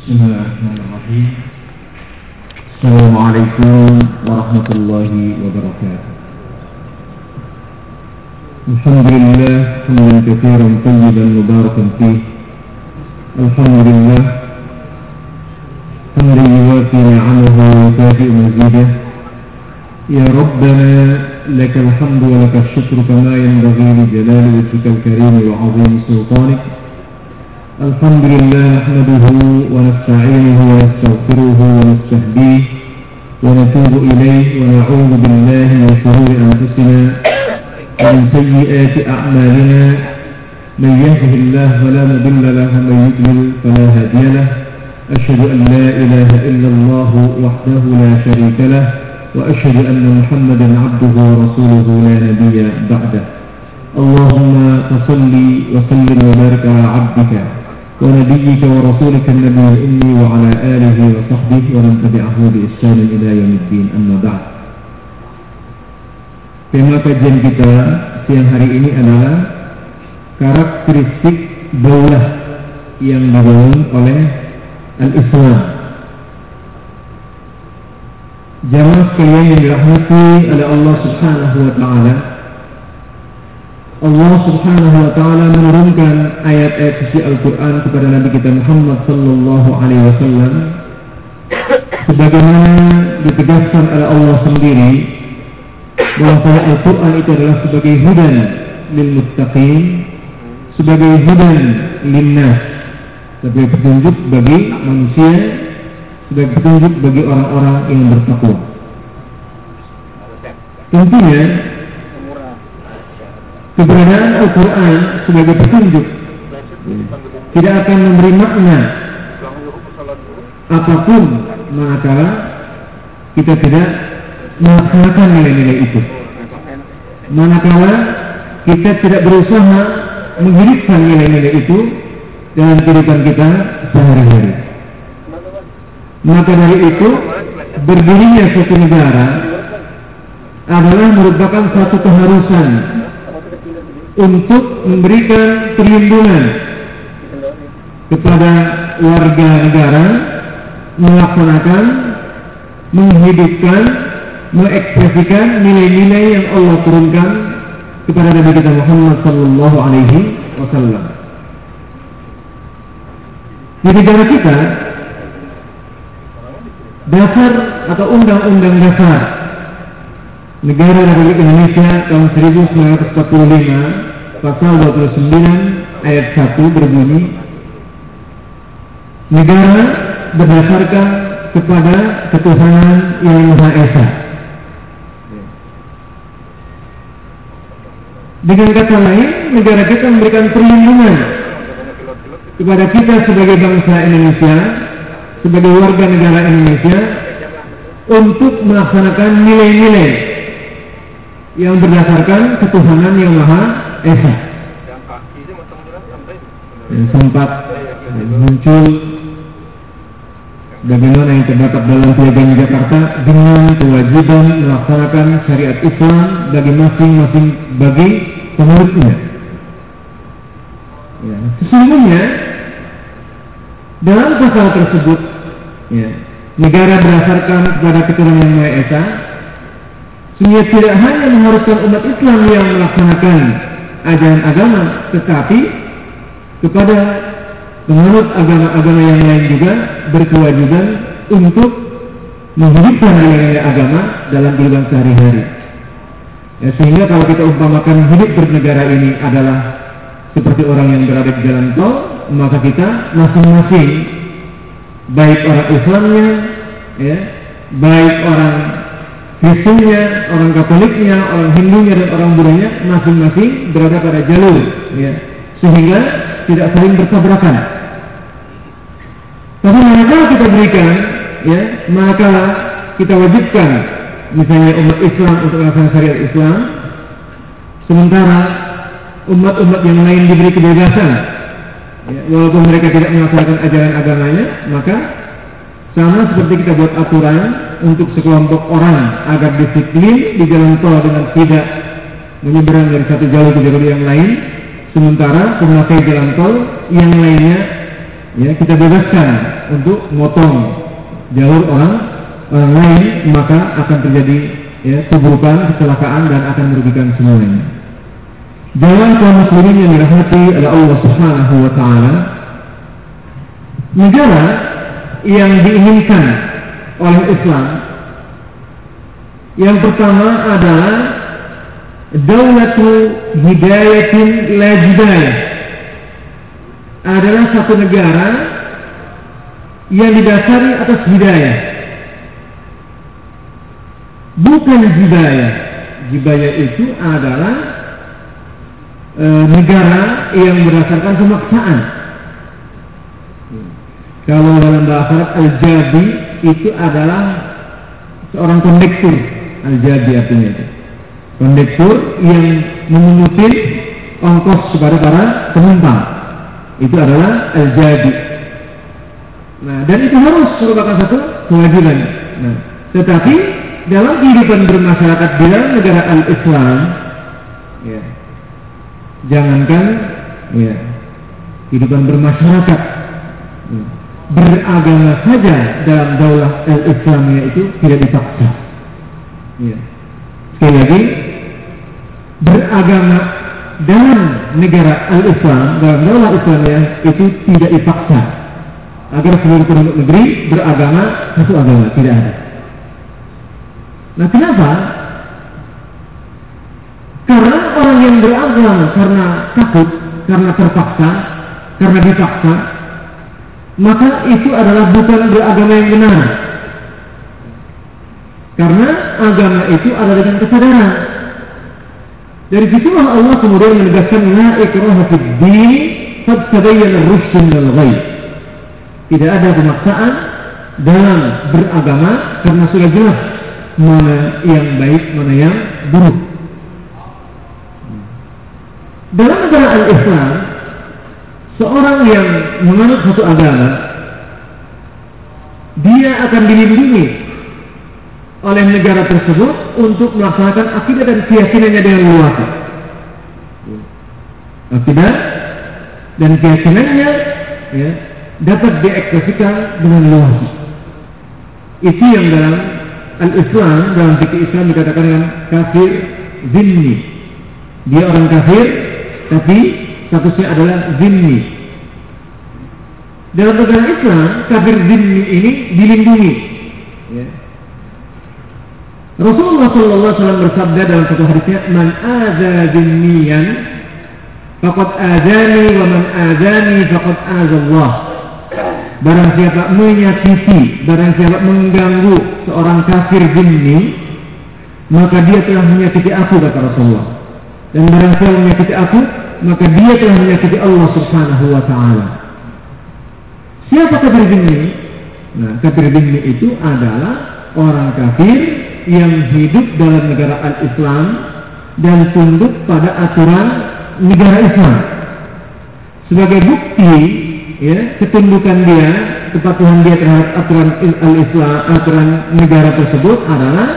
بسم الله الرحمن الرحيم. السلام عليكم ورحمة الله وبركاته. الحمد لله حمدا كثيرا طيبا مباركا فيه. الحمد لله حمدا يوافي نعمه ويكافئ مزيده. يا ربنا لك الحمد ولك الشكر كما ينبغي لجلال وجهك الكريم وعظيم سلطانك. الحمد لله نحمده ونستعينه ونستغفره ونستهديه ونتوب إليه ونعوذ بالله من شرور أنفسنا ومن سيئات أعمالنا من يهده الله فلا مضل له ومن يضلل فلا هادي له أشهد أن لا إله إلا الله وحده لا شريك له وأشهد أن محمدا عبده ورسوله لا نبي بعده. اللهم صل وسلم وبارك على عبدك ونبيك ورسولك النبي الأمي وعلى آله وصحبه ومن تبعه بإحسان إلى يوم الدين أما بعد Tema kajian kita siang hari ini adalah karakteristik daulah yang dibangun oleh Al-Islam. Jamaah sekalian yang dirahmati oleh Allah Subhanahu wa taala, Allah Subhanahu wa taala menurunkan ayat-ayat suci Al-Qur'an kepada Nabi kita Muhammad sallallahu alaihi wasallam sebagaimana ditegaskan oleh Allah sendiri bahwa Al-Qur'an itu adalah sebagai hudan lil muttaqin, sebagai hudan linnas, sebagai petunjuk bagi manusia, sebagai petunjuk bagi orang-orang yang bertakwa. Tentunya keberadaan Al-Quran sebagai petunjuk tidak akan memberi makna apa pun manakala kita tidak melaksanakan nilai-nilai itu. Manakala kita tidak berusaha menghidupkan nilai-nilai itu dalam kehidupan kita sehari-hari. Maka dari itu berdirinya suatu negara adalah merupakan satu keharusan untuk memberikan perlindungan kepada warga negara melaksanakan, menghidupkan, mengekspresikan nilai-nilai yang Allah turunkan kepada Nabi kita Muhammad Sallallahu Alaihi Wasallam. Di negara kita, dasar atau undang-undang dasar negara Republik Indonesia tahun 1945 pasal 29 ayat 1 berbunyi negara berdasarkan kepada ketuhanan yang Maha Esa. Dengan kata lain, negara kita memberikan perlindungan kepada kita sebagai bangsa Indonesia, sebagai warga negara Indonesia, untuk melaksanakan nilai-nilai yang berdasarkan ketuhanan yang Maha Esa. Yang sempat muncul bagaimana yang terdapat dalam piagam Jakarta dengan kewajiban melaksanakan syariat Islam bagi masing-masing bagi penurutnya. Ya, sesungguhnya dalam pasal tersebut, ya, negara berdasarkan kepada keturunan yang Maha Esa, sehingga tidak hanya mengharuskan umat Islam yang melaksanakan ajaran agama, tetapi kepada penganut agama-agama yang lain juga berkewajiban untuk menghidupkan nilai-nilai agama dalam kehidupan sehari-hari. Ya, sehingga kalau kita umpamakan hidup bernegara ini adalah seperti orang yang berada di jalan tol, maka kita masing-masing baik orang Islamnya, ya, baik orang Kristennya, orang Katoliknya, orang Hindunya dan orang Budanya masing-masing berada pada jalur, ya, sehingga tidak saling bertabrakan. Tapi manakala kita berikan, ya, manakala kita wajibkan, misalnya umat Islam untuk melaksanakan syariat Islam, sementara umat-umat yang lain diberi kebebasan, ya, walaupun mereka tidak melaksanakan ajaran agamanya, maka sama seperti kita buat aturan untuk sekelompok orang agar disiplin di jalan tol dengan tidak menyeberang dari satu jalur ke jalur yang lain, sementara pemakai jalan tol yang lainnya ya kita bebaskan untuk motong jalur orang orang lain maka akan terjadi ya keburukan, kecelakaan dan akan merugikan semuanya. Jangan kaum muslimin yang dirahmati oleh Allah Subhanahu wa taala negara yang diinginkan oleh Islam. Yang pertama adalah Daulatu Hidayatin La Hidayah adalah satu negara yang didasari atas hidayah. Bukan hidayah. Hidayah itu adalah e, negara yang berdasarkan pemaksaan kalau dalam bahasa Arab al-jadi itu adalah seorang kondektur al-jadi artinya itu. Kondektur yang memungutin ongkos kepada para penumpang. Itu adalah al-jadi nah dan itu harus merupakan satu kewajiban. Nah tetapi dalam kehidupan bermasyarakat di dalam negara al-Islam ya jangankan ya kehidupan bermasyarakat ya, beragama saja dalam daulah al-Islamiyah itu tidak dipaksa. Ya sekali lagi beragama dalam negara al-Islam dalam daulah Islamiyah itu tidak dipaksa. Agar seluruh penduduk negeri beragama satu agama tidak ada. Nah kenapa? Karena orang yang beragama karena takut, karena terpaksa, karena dipaksa, maka itu adalah bukan beragama yang benar. Karena agama itu adalah dengan kesadaran. Dari situlah Allah kemudian menegaskan la ikraha fid din qad tabayyana ar-rusyd minal ghayy. Tidak ada pemaksaan dalam beragama karena sudah jelas mana yang baik, mana yang buruk. Dalam negara al-Islam, seorang yang menganut satu agama, dia akan dilindungi oleh negara tersebut untuk melaksanakan akidah dan keyakinannya dengan luas. Akidah dan keyakinannya ya, dapat diekspresikan dengan luas. Itu yang dalam al-Islam dalam fikih Islam dikatakan dengan kafir zimmi. Dia orang kafir tapi statusnya adalah zimmi. Dalam negara Islam kafir zimmi ini dilindungi. Ya. Rasulullah SAW bersabda dalam satu hadisnya, "Man aza zimmiyan, faqad azani wa man azani faqad azallah." Barang siapa menyakiti, barang siapa mengganggu seorang kafir zimmi, maka dia telah menyakiti aku kata Rasulullah. Dan barang siapa menyakiti aku, maka dia telah menyakiti Allah Subhanahu wa taala. Siapa kafir zimmi? Nah, kafir zimmi itu adalah orang kafir yang hidup dalam negara al-Islam dan tunduk pada aturan negara Islam. Sebagai bukti ya ketundukan dia kepatuhan dia terhadap aturan al-Islam aturan negara tersebut adalah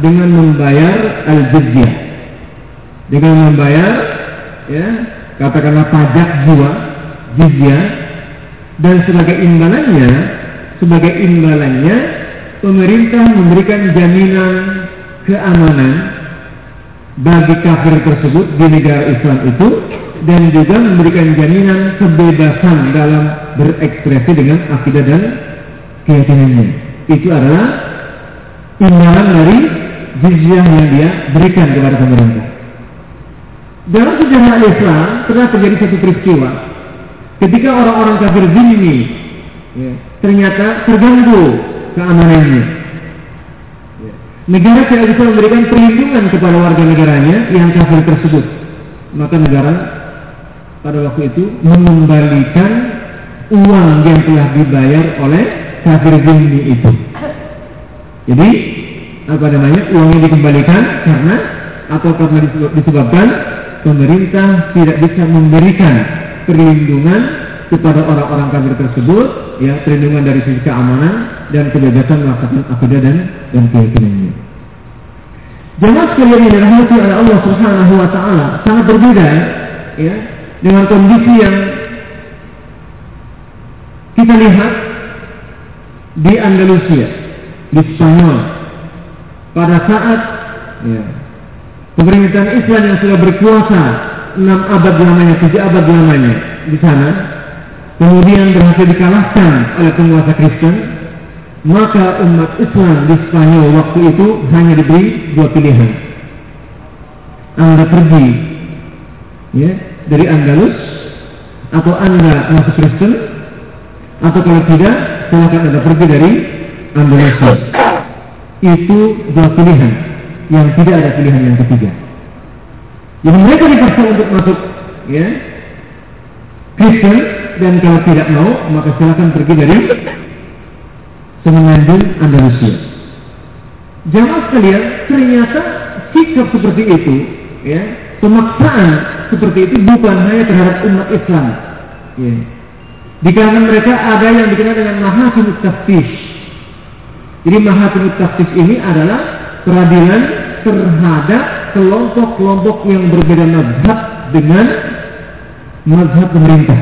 dengan membayar al-jizyah dengan membayar ya katakanlah pajak jiwa jizyah dan sebagai imbalannya sebagai imbalannya pemerintah memberikan jaminan keamanan bagi kafir tersebut di negara Islam itu dan juga memberikan jaminan kebebasan dalam berekspresi dengan akidah dan keyakinannya. Itu adalah imbalan dari jizyah yang dia berikan kepada pemerintah. Dalam sejarah Islam pernah terjadi satu peristiwa ketika orang-orang kafir zimmi ya, ternyata terganggu keamanannya. Ya. Negara tidak bisa memberikan perlindungan kepada warga negaranya yang kafir tersebut. Maka negara pada waktu itu mengembalikan uang yang telah dibayar oleh kafir zimmi itu. Jadi apa namanya uangnya dikembalikan karena atau karena disebabkan pemerintah tidak bisa memberikan perlindungan kepada orang-orang kafir tersebut ya perlindungan dari sisi keamanan dan kebebasan melakukan akidah dan dan keyakinannya. Jemaah sekalian yang dirahmati oleh Allah Subhanahu wa taala sangat berbeda ya dengan kondisi yang lihat di Andalusia, di Spanyol, pada saat ya, pemerintahan Islam yang sudah berkuasa enam abad lamanya, tujuh abad lamanya di sana, kemudian berhasil dikalahkan oleh penguasa Kristen, maka umat Islam di Spanyol waktu itu hanya diberi dua pilihan. Anda pergi ya, dari Andalus atau Anda masuk Kristen atau kalau tidak silakan Anda pergi dari Andalus. Itu dua pilihan yang tidak ada pilihan yang ketiga. Jadi mereka dipaksa untuk masuk ya Kristen dan kalau tidak mau maka silakan pergi dari Semenanjung Andalusia. Jamaah sekalian, ternyata sikap seperti itu, ya, pemaksaan seperti itu bukan hanya terhadap umat Islam. Ya. Di kalangan mereka ada yang dikenal dengan mahakim taftish. Jadi mahakim taftish ini adalah peradilan terhadap kelompok-kelompok yang berbeda mazhab dengan mazhab pemerintah.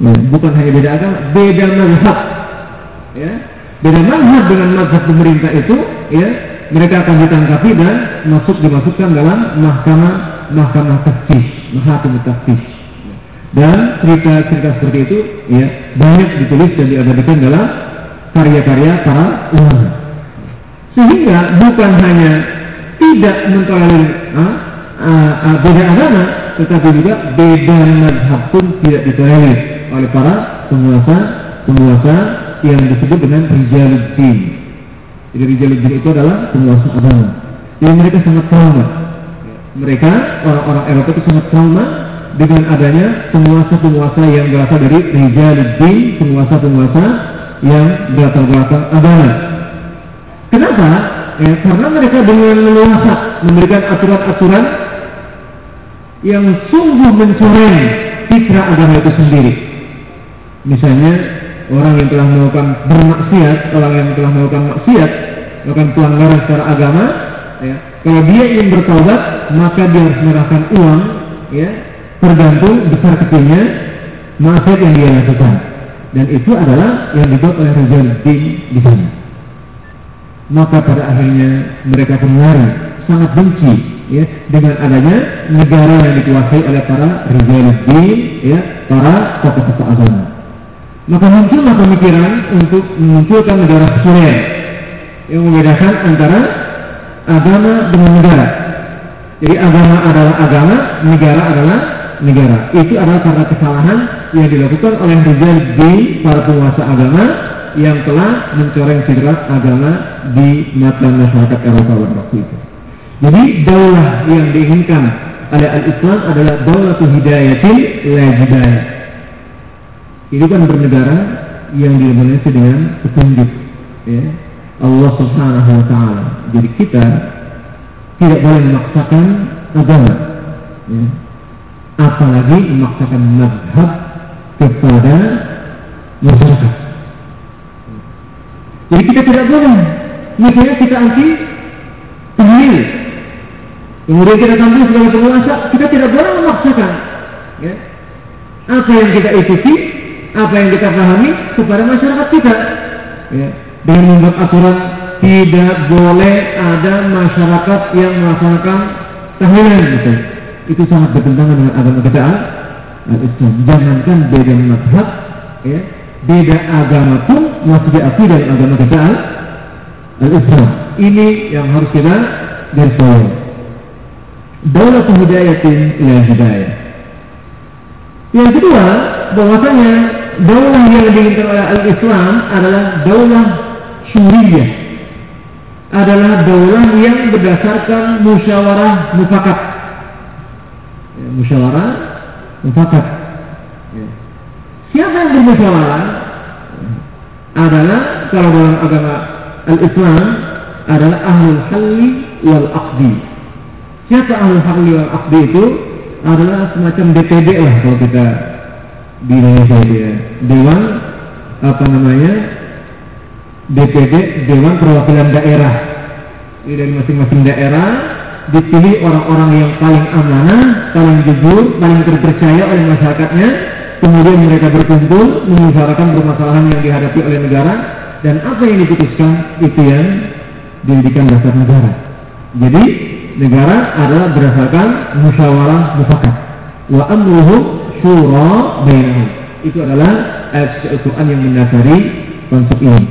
Ya, bukan hanya beda agama, beda mazhab. Ya, beda mazhab dengan mazhab pemerintah itu, ya, mereka akan ditangkapi dan masuk dimasukkan dalam mahkamah mahkamah tafsir, mahakim tafsir. Dan cerita-cerita seperti itu, ya, banyak ditulis dan diabadikan dalam karya-karya para ulama. Sehingga bukan hanya tidak mentolerir uh, uh, beda agama, tetapi juga beda madhab pun tidak ditolerir oleh para penguasa penguasa yang disebut dengan rijaluddin. Jadi rijaluddin itu adalah penguasa agama. Jadi mereka sangat trauma. Mereka orang-orang Eropa itu sangat trauma dengan adanya penguasa-penguasa yang berasal dari rijaluddin, penguasa-penguasa yang berlatar belakang agama. Kenapa? Ya, karena mereka dengan leluasa memberikan aturan-aturan yang sungguh mencoreng citra agama itu sendiri. Misalnya orang yang telah melakukan bermaksiat, orang yang telah melakukan maksiat, melakukan pelanggaran secara agama, ya, kalau dia ingin bertobat, maka dia harus menyerahkan uang, ya, tergantung besar kecilnya maksiat yang dia lakukan. Dan itu adalah yang dibuat oleh Rizal di sana. Maka pada akhirnya mereka kembali sangat benci ya dengan adanya negara yang dikuasai oleh para rijaluddin ya para tokoh-tokoh agama. Maka muncullah pemikiran untuk memunculkan negara sekuler yang membedakan antara agama dengan negara. Jadi agama adalah agama negara adalah negara. Itu adalah karena kesalahan yang dilakukan oleh rijaluddin para penguasa agama yang telah mencoreng citra agama di mata masyarakat Eropa pada waktu itu. Jadi daulah yang diinginkan oleh al-Islam adalah daulah hidayatin la hidayah. Ini kan bernegara yang didominasi dengan petunjuk ya. Allah Subhanahu wa taala. Jadi kita tidak boleh memaksakan agama ya. apalagi memaksakan madhab kepada masyarakat. Jadi kita tidak boleh. Misalnya kita anti tahlil. Kemudian kita tampil sebagai penguasa, kita tidak boleh memaksakan. Ya. Apa yang kita ikuti, apa yang kita pahami kepada masyarakat kita. Ya. Dengan membuat aturan tidak boleh ada masyarakat yang melaksanakan tahlilan gitu. Itu sangat bertentangan dengan agama kita al-Islam. Jangankan beda madhab, ya, beda agama pun masih diakui dalam agama kita al-Islam. Ini yang harus kita garis bawahi. Daulah hidayatin ila hidayah. Yang kedua, bahwasanya daulah yang diinginkan oleh al-Islam adalah daulah syuriyah. Adalah daulah yang berdasarkan musyawarah mufakat. Ya, musyawarah mufakat. Siapa yang bermusyawarah? Adalah kalau dalam agama al-Islam adalah ahlul halli wal aqdi. Siapa ahlul halli wal aqdi itu? Adalah semacam DPD lah kalau kita di Indonesia ya. Dewan apa namanya? DPD Dewan Perwakilan Daerah. Ini dari masing-masing daerah dipilih orang-orang yang paling amanah, paling jujur, paling terpercaya oleh masyarakatnya, kemudian mereka berkumpul membicarakan permasalahan yang dihadapi oleh negara dan apa yang diputuskan itu yang dijadikan dasar negara. Jadi negara adalah berdasarkan musyawarah mufakat. Wa amruhum syura bainahum. Itu adalah ayat Al-Quran yang mendasari konsep ini.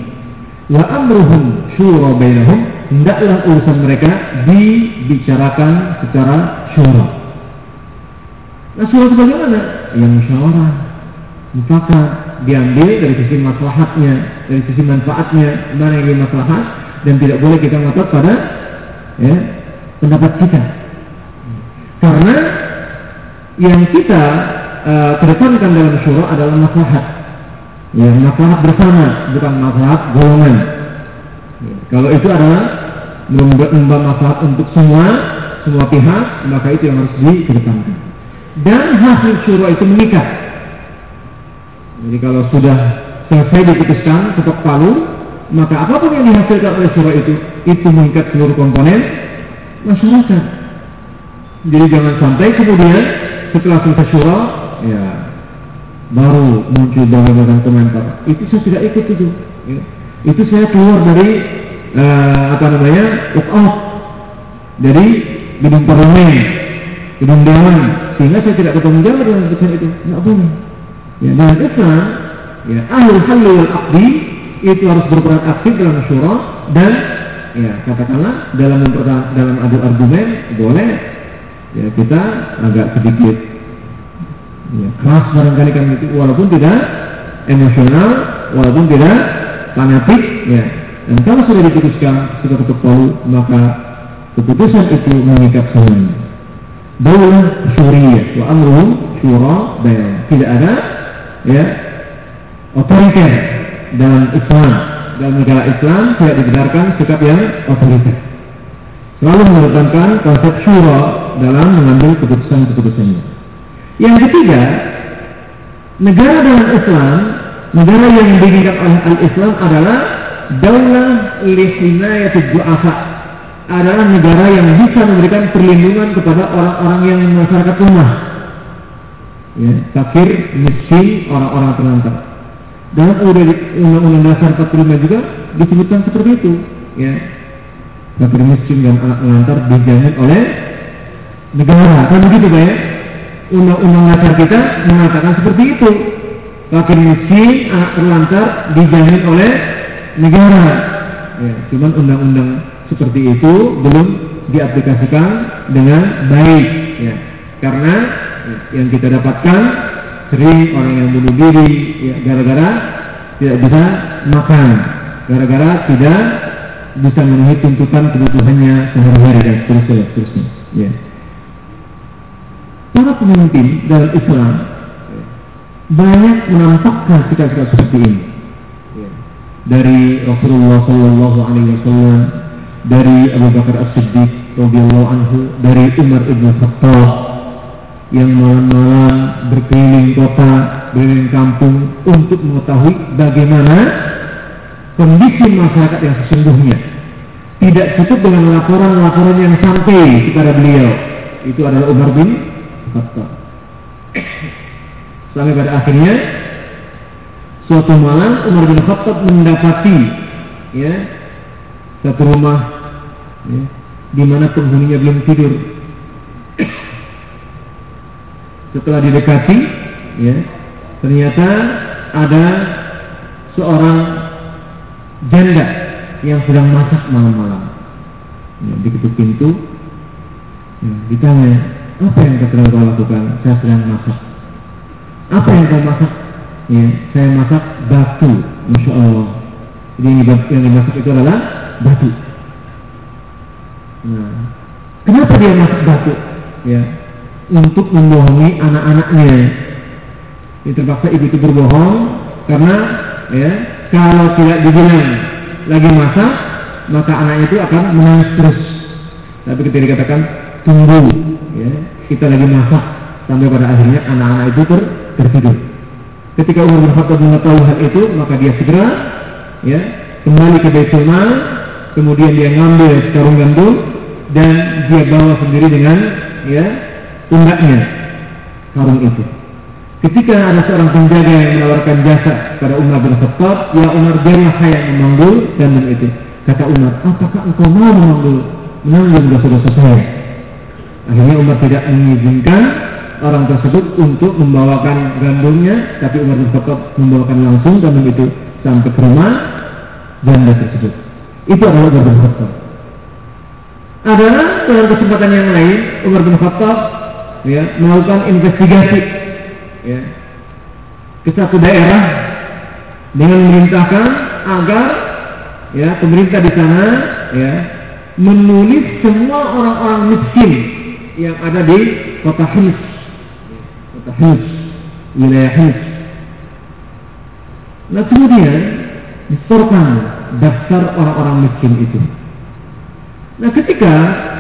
Wa amruhum syura bainahum hendaklah urusan mereka dibicarakan secara syura. Nah, syura itu bagaimana? Yang musyawarah, mufakat, diambil dari sisi maslahatnya, dari sisi manfaatnya, mana yang maslahat dan tidak boleh kita ngotot pada ya, pendapat kita. Karena yang kita uh, kedepankan dalam syura adalah maslahat. Ya, maslahat bersama, bukan maslahat golongan. Ya, kalau itu adalah membawa maslahat untuk semua, semua pihak, maka itu yang harus dikedepankan. Dan hasil syura itu menikah. Jadi kalau sudah selesai diputuskan ketok palu, maka apa pun yang dihasilkan oleh syura itu, itu mengikat seluruh komponen masyarakat. Jadi jangan sampai kemudian setelah selesai syura, ya baru muncul berbagai komentar. Itu saya tidak ikut itu. Ya. Itu saya keluar dari uh, apa namanya walk out dari gedung parlemen, gedung dewan, sehingga saya tidak ketemu jawab dengan keputusan itu. Tidak boleh. Ya, dalam Islam, ya ahlul halli wal aqdi itu harus berperan aktif dalam syura dan ya katakanlah dalam dalam adu argumen boleh ya kita agak sedikit ya, keras barangkali kan itu walaupun tidak emosional walaupun tidak fanatik ya dan kalau sudah diputuskan sudah ketuk palu maka keputusan itu mengikat semuanya daulah syuriyah wa amruhum syura bayan tidak ada ya otoriter dalam Islam dalam negara Islam tidak dibenarkan sikap yang otoriter. Selalu mengedepankan konsep syura dalam mengambil keputusan-keputusannya yang ketiga negara dalam Islam negara yang diinginkan oleh al-Islam adalah daulah lihinayat du'afa adalah negara yang bisa memberikan perlindungan kepada orang-orang yang masyarakat lemah ya, fakir, miskin, orang-orang terlantar. Dalam Undang-Undang Dasar 45 juga disebutkan seperti itu. Ya, fakir, miskin dan anak terlantar dijamin oleh negara. Kan begitu ya? Undang-Undang Dasar kita mengatakan seperti itu. Fakir, miskin, anak terlantar dijamin oleh negara. Ya, cuman undang-undang seperti itu belum diaplikasikan dengan baik. Ya, karena yang kita dapatkan sering orang yang bunuh diri ya, gara-gara tidak bisa makan, gara-gara tidak bisa memenuhi tuntutan kebutuhannya sehari-hari dan seterusnya, seterusnya. Ya. Para pemimpin dalam Islam banyak menampakkan sikap-sikap seperti ini. Ya. Dari Rasulullah Shallallahu Alaihi Wasallam, dari Abu Bakar As-Siddiq radhiyallahu anhu, dari Umar ibn Khattab, yang malam-malam berkeliling kota, berkeliling kampung untuk mengetahui bagaimana kondisi masyarakat yang sesungguhnya. Tidak cukup dengan laporan-laporan yang sampai kepada beliau. Itu adalah Umar bin Khattab. Sampai pada akhirnya suatu malam Umar bin Khattab mendapati ya satu rumah ya, di mana penghuninya belum tidur. Setelah didekati ya ternyata ada seorang janda yang sedang masak malam-malam. Ya, diketuk pintu ya, ditanya apa yang kau lakukan? Saya sedang masak. Apa yang kau masak? Ya saya masak batu masya Allah. Jadi yang dimasak itu adalah batu nah kenapa dia masak batu ya untuk membohongi anak-anaknya. Ini terpaksa ibu itu berbohong karena ya kalau tidak dibilang lagi masak maka anaknya itu akan menangis terus. Tapi ketika dikatakan tunggu, ya kita lagi masak sampai pada akhirnya anak-anak itu ter tertidur. Ketika Umar bin Khattab mengetahui hal itu maka dia segera ya kembali ke Baitul Mal, kemudian dia ngambil sekarung gandum dan dia bawa sendiri dengan ya pundaknya sarung itu. Ketika ada seorang penjaga yang menawarkan jasa kepada Umar bin Khattab, ya Umar biarlah saya yang memanggul gandum itu. Kata Umar, apakah engkau mau memanggul menanggung dosa-dosa saya? Akhirnya Umar tidak mengizinkan orang tersebut untuk membawakan gandumnya, tapi Umar bin Khattab membawakan langsung gandum itu sampai ke rumah janda tersebut. Itu adalah Umar bin Khattab. Adalah dalam kesempatan yang lain Umar bin Khattab ya, melakukan investigasi ya, ke satu daerah dengan memerintahkan agar ya pemerintah di sana ya menulis semua orang-orang miskin yang ada di kota Hims, kota Hims, wilayah Hims. Nah kemudian disorkan daftar orang-orang miskin itu. Nah ketika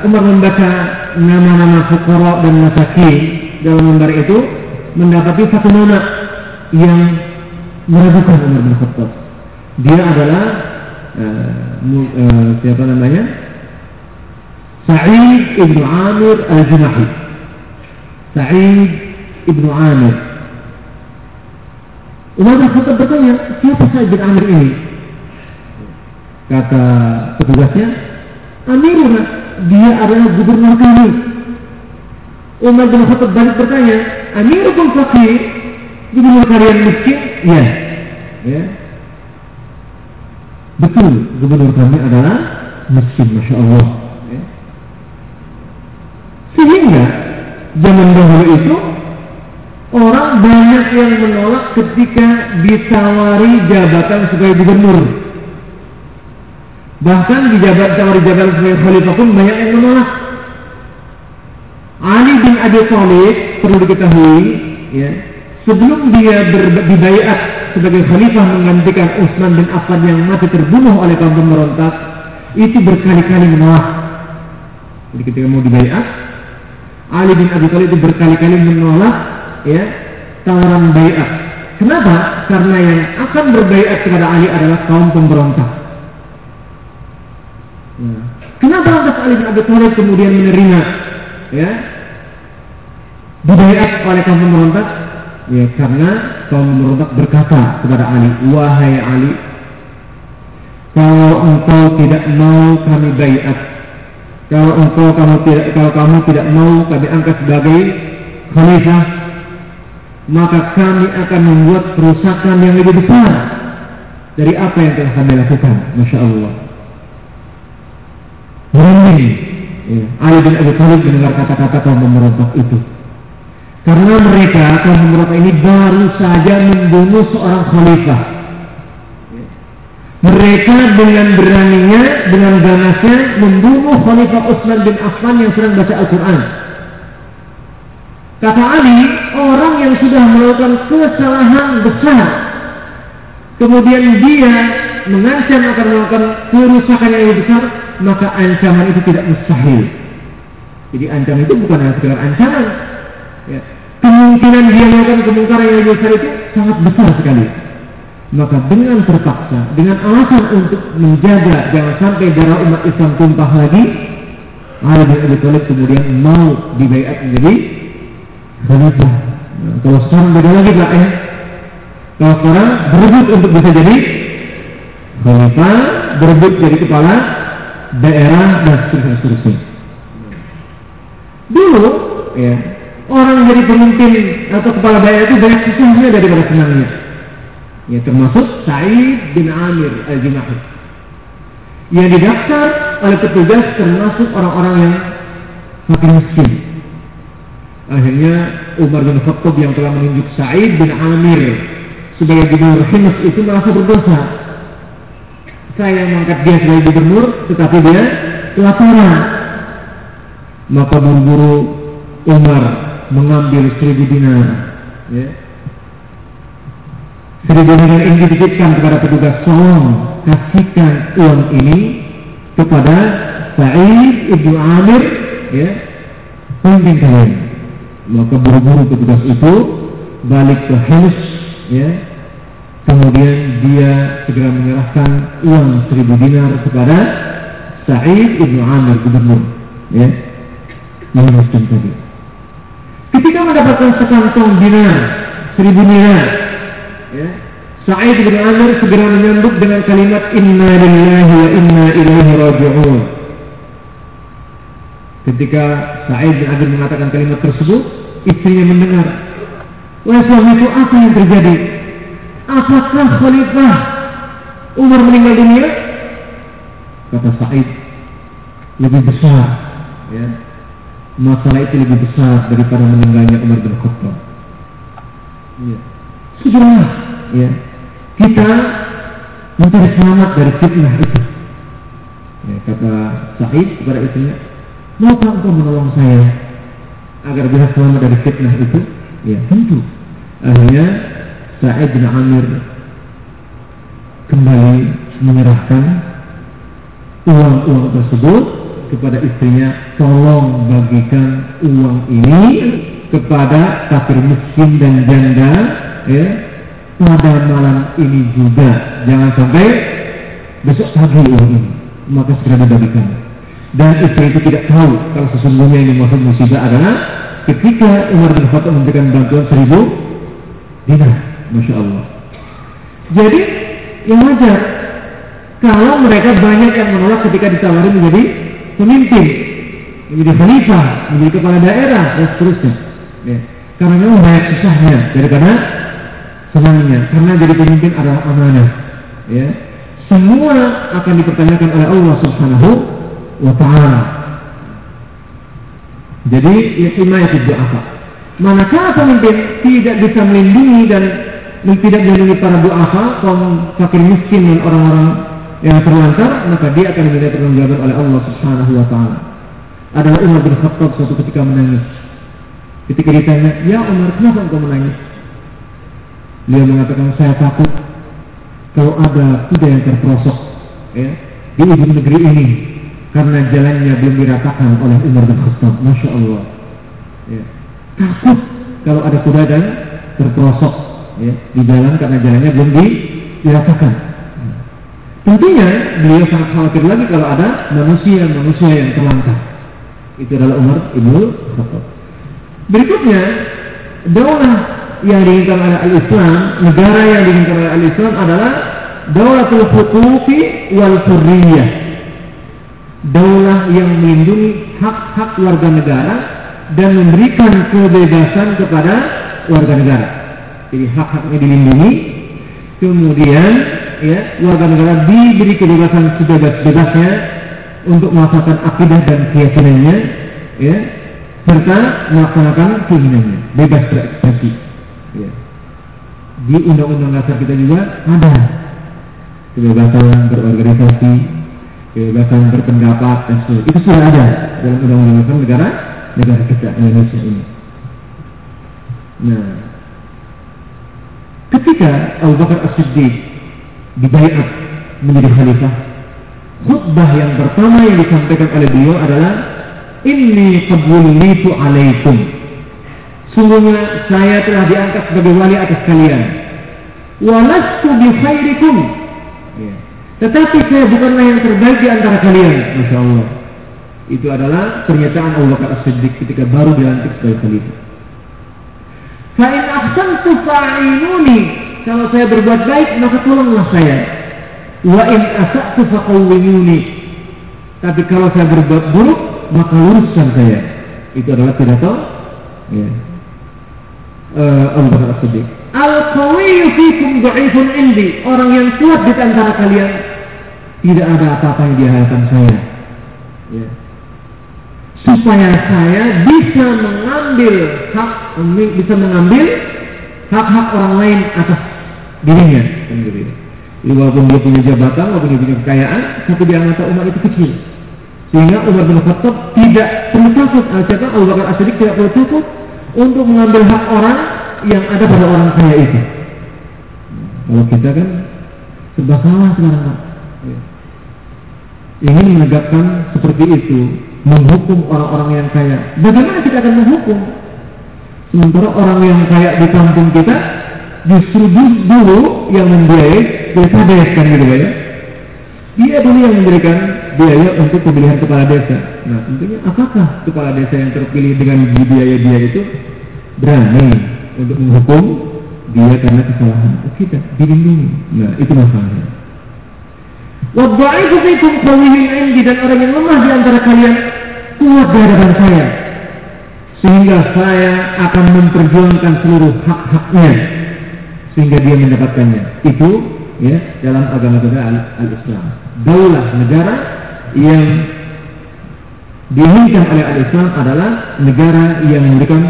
Umar membaca nama-nama fukara dan masakin dalam lembar itu mendapati satu nama yang meragukan Umar bin Khattab. Dia adalah uh, uh, siapa namanya? Sa'id ibnu Amir al-Jumahi. Sa'id ibnu Amir. Umar bin Khattab bertanya, siapa Sa'id bin Amir ini? Kata petugasnya, Amiruna, dia adalah gubernur kami. Umar bin Khattab balik bertanya, Amirul Fakir, gubernur kalian miskin? Ya. ya. Betul, gubernur kami adalah miskin, Masya Allah. Ya. Sehingga zaman dahulu itu orang banyak yang menolak ketika ditawari jabatan sebagai gubernur. Bahkan di jabat tawari jabatan sebagai khalifah pun banyak yang menolak. Ali bin Abi Thalib perlu diketahui, ya, sebelum dia dibayat sebagai khalifah menggantikan Utsman bin Affan yang mati terbunuh oleh kaum pemberontak, itu berkali-kali menolak. Jadi ketika mau dibayat, Ali bin Abi Thalib itu berkali-kali menolak ya tawaran bayat. Kenapa? Karena yang akan berbayat kepada Ali adalah kaum pemberontak. Ya. Kenapa lantas Ali bin Abi Thalib kemudian menerima ya dibayat oleh kaum pemberontak? Ya karena kaum pemberontak berkata kepada Ali, wahai Ali, kalau engkau tidak mau kami bayat, kalau engkau kamu tidak kalau kamu tidak mau kami angkat sebagai khalifah, maka kami akan membuat kerusakan yang lebih besar dari apa yang telah kami lakukan. Masya Allah. Berani ya. Ali bin Abi Thalib mendengar kata-kata kaum pemberontak itu. Karena mereka kaum pemberontak ini baru saja membunuh seorang khalifah. Mereka dengan beraninya, dengan ganasnya membunuh Khalifah Utsman bin Affan yang sedang baca Al-Quran. Kata Ali, orang yang sudah melakukan kesalahan besar, kemudian dia mengancam akan melakukan kerusakan yang lebih besar, maka ancaman itu tidak mustahil. Jadi ancaman itu bukan hanya sekedar ancaman. Ya. Kemungkinan dia melakukan kemungkaran yang lebih besar itu sangat besar sekali. Maka dengan terpaksa, dengan alasan untuk menjaga jangan sampai darah umat Islam tumpah lagi, Ali bin Abi kemudian mau dibayar menjadi khalifah. Nah, kalau sekarang beda lagi pak ya. Kalau sekarang berebut untuk bisa jadi khalifah, berebut jadi kepala daerah dan seterusnya. Dulu, ya, orang jadi pemimpin atau kepala daerah itu banyak susahnya daripada senangnya. Ya, termasuk Said bin Amir al-Jimahi. Yang didaftar oleh petugas termasuk orang-orang yang makin miskin. Akhirnya Umar bin Khattab yang telah menunjuk Said bin Amir sebagai gubernur Himas itu merasa berdosa. Saya mengangkat dia sebagai gubernur, tetapi dia kelaparan. Maka buru-buru Umar mengambil seribu dinar. Ya. Seribu dinar ini dititipkan kepada petugas tolong kasihkan uang ini kepada Sa'id ibnu Amir ya pemimpin kalian maka buru-buru petugas itu balik ke Hims ya kemudian dia segera menyerahkan uang seribu dinar kepada Sa'id ibnu Amir gubernur ya yang tadi ketika mendapatkan sekantong dinar seribu dinar. Ya. Sa'id bin Amir segera menyambut dengan kalimat Inna lillahi wa inna ilaihi raji'un. Ketika Sa'id bin Amir mengatakan kalimat tersebut, istrinya mendengar. Wahai suamiku, apa yang terjadi? Apakah Khalifah Umar meninggal dunia? Kata Sa'id, lebih besar. Ya. Masalah itu lebih besar daripada meninggalnya Umar bin Khattab. Ya. Segera, ya. Kita mencari selamat dari fitnah itu. Ya, kata Sa'id kepada istrinya, maukah engkau menolong saya agar bisa selamat dari fitnah itu? Ya, tentu. Akhirnya Sa'id bin Amir kembali menyerahkan uang-uang tersebut kepada istrinya, tolong bagikan uang ini kepada kafir miskin dan janda ya. Pada malam ini juga. Jangan sampai besok pagi uang ini. Maka segera dibagikan. Dan istri itu tidak tahu kalau sesungguhnya ini maksud musibah adalah ketika Umar bin Khattab memberikan bantuan seribu dinar Masya Allah. Jadi yang wajar kalau mereka banyak yang menolak ketika ditawari menjadi pemimpin menjadi khalifah menjadi kepala daerah dan seterusnya. Ya. karena memang banyak susahnya daripada senangnya karena jadi pemimpin adalah amanah. Ya. Semua akan dipertanyakan oleh Allah Subhanahu wa taala. Jadi ya himayat apa manakala pemimpin tidak bisa melindungi dan tidak melindungi para duafa kaum fakir miskin dan orang-orang yang terlantar maka dia akan diminta pertanggungjawaban oleh Allah Subhanahu wa taala adalah Umar bin Khattab suatu ketika menangis ketika ditanya ya Umar kenapa engkau menangis dia mengatakan saya takut kalau ada kuda yang terperosok ya, di ujung negeri ini karena jalannya belum diratakan oleh Umar bin Khattab. Masya Allah. Ya. Takut kalau ada kuda dan terperosok ya, di jalan karena jalannya belum diratakan. Tentunya beliau sangat khawatir lagi kalau ada manusia-manusia yang terlantar. Itu adalah Umar ibnu Khattab. Berikutnya, daulah yang diinginkan oleh al-Islam, negara yang diinginkan oleh al-Islam adalah daulatul huquqi wal hurriyah. Daulah yang melindungi hak-hak warga negara dan memberikan kebebasan kepada warga negara. Jadi hak-haknya dilindungi, kemudian ya warga negara diberi kebebasan sebebas-bebasnya untuk melaksanakan akidah dan keyakinannya, ya serta melaksanakan keinginannya, bebas berekspresi. Ya. Di undang-undang dasar kita juga ada kebebasan berorganisasi, kebebasan berpendapat dan sebagainya. Itu sudah ada dalam undang-undang negara negara kita Indonesia ini. Nah, ketika Abu Bakar As-Siddiq dibayar menjadi khalifah, khutbah yang pertama yang disampaikan oleh beliau adalah Inni qabullitu alaikum Sungguhnya saya telah diangkat sebagai wali atas kalian. Walastu bi khairikum. Ya. Tetapi saya bukanlah yang terbaik di antara kalian. Masya Allah. Itu adalah pernyataan Abu Bakar As-Siddiq ketika baru dilantik sebagai khalifah. Fa'in ahsantu fa'inuni. Kalau saya berbuat baik, maka tolonglah saya. Wa in asa'tu faqawwinuni. Tapi kalau saya berbuat buruk, maka luruskan saya. Itu adalah pidato ya, uh, Abu Bakar As-Siddiq. Al-qawiyyu fikum dha'ifun indi. Orang yang kuat di antara kalian tidak ada apa-apa yang diharapkan saya. Ya. Supaya saya bisa mengambil hak bisa mengambil hak-hak orang lain atas dirinya. Jadi walaupun dia punya jabatan, walaupun dia punya kekayaan, tapi di antara umat itu kecil. Sehingga Umar bin Khattab tidak perlu takut. Al-Jabbar Abu Bakar tidak perlu takut untuk mengambil hak orang yang ada pada orang kaya itu. Kalau kita kan serba salah sekarang Pak. Ingin menegakkan seperti itu, menghukum orang-orang yang kaya. Bagaimana kita akan menghukum? Sementara orang yang kaya di kampung kita justru dulu yang membiayai pilkades kan gitu ya. Dia dulu yang memberikan biaya untuk pemilihan kepala desa. Nah, tentunya apakah kepala desa yang terpilih dengan biaya dia itu berani untuk menghukum dia karena kesalahan kita dilindungi. Nah, itu masalahnya. Wadda'ifu fikum qawiyyin indi dan orang yang lemah di antara kalian kuat di hadapan saya. Sehingga saya akan memperjuangkan seluruh hak-haknya sehingga dia mendapatkannya. Itu ya dalam agama kita al-Islam. Daulah negara yang diinginkan oleh al-Islam adalah negara yang memberikan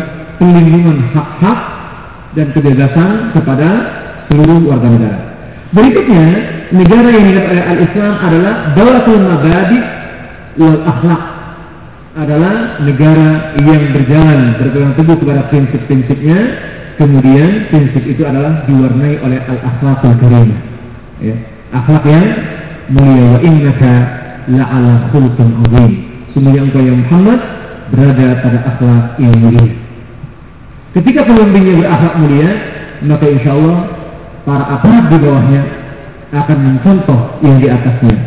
perlindungan hak-hak dan kebebasan kepada seluruh warga negara. Berikutnya, negara yang diinginkan oleh al-Islam adalah daulatul mabadi wal akhlak adalah negara yang berjalan berpegang teguh kepada prinsip-prinsipnya kemudian prinsip itu adalah diwarnai oleh al-akhlakul karimah ya. akhlak yang mulia wa innaka la'ala khuluqin azim. Semuanya engkau yang Muhammad berada pada akhlak yang mulia. Ketika pemimpinnya berakhlak mulia maka insya Allah para aparat di bawahnya akan mencontoh yang di atasnya.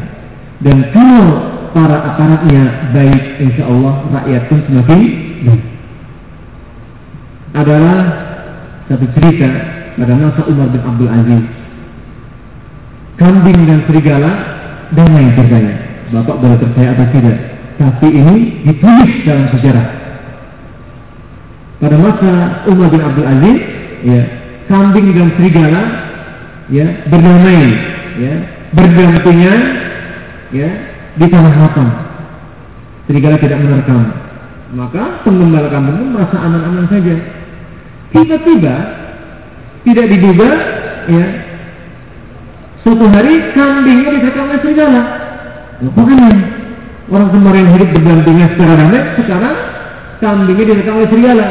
Dan kalau para aparatnya baik insya Allah rakyat pun semakin baik adalah satu cerita pada masa Umar bin Abdul Aziz kambing dan serigala damai kerjanya. Bapak boleh percaya atau tidak? Tapi ini ditulis dalam sejarah. Pada masa Umar bin Abdul Aziz, ya, kambing dan serigala ya, berdamai, ya, berdampingan ya, di tanah lapang. Serigala tidak menerkam. Maka penggembala kambing pun merasa aman-aman saja. Tiba-tiba tidak diduga ya Suatu hari kambingnya diserang oleh serigala. Bagaimana? Orang kemarin hidup berdampingan secara damai, sekarang kambingnya diserang oleh serigala.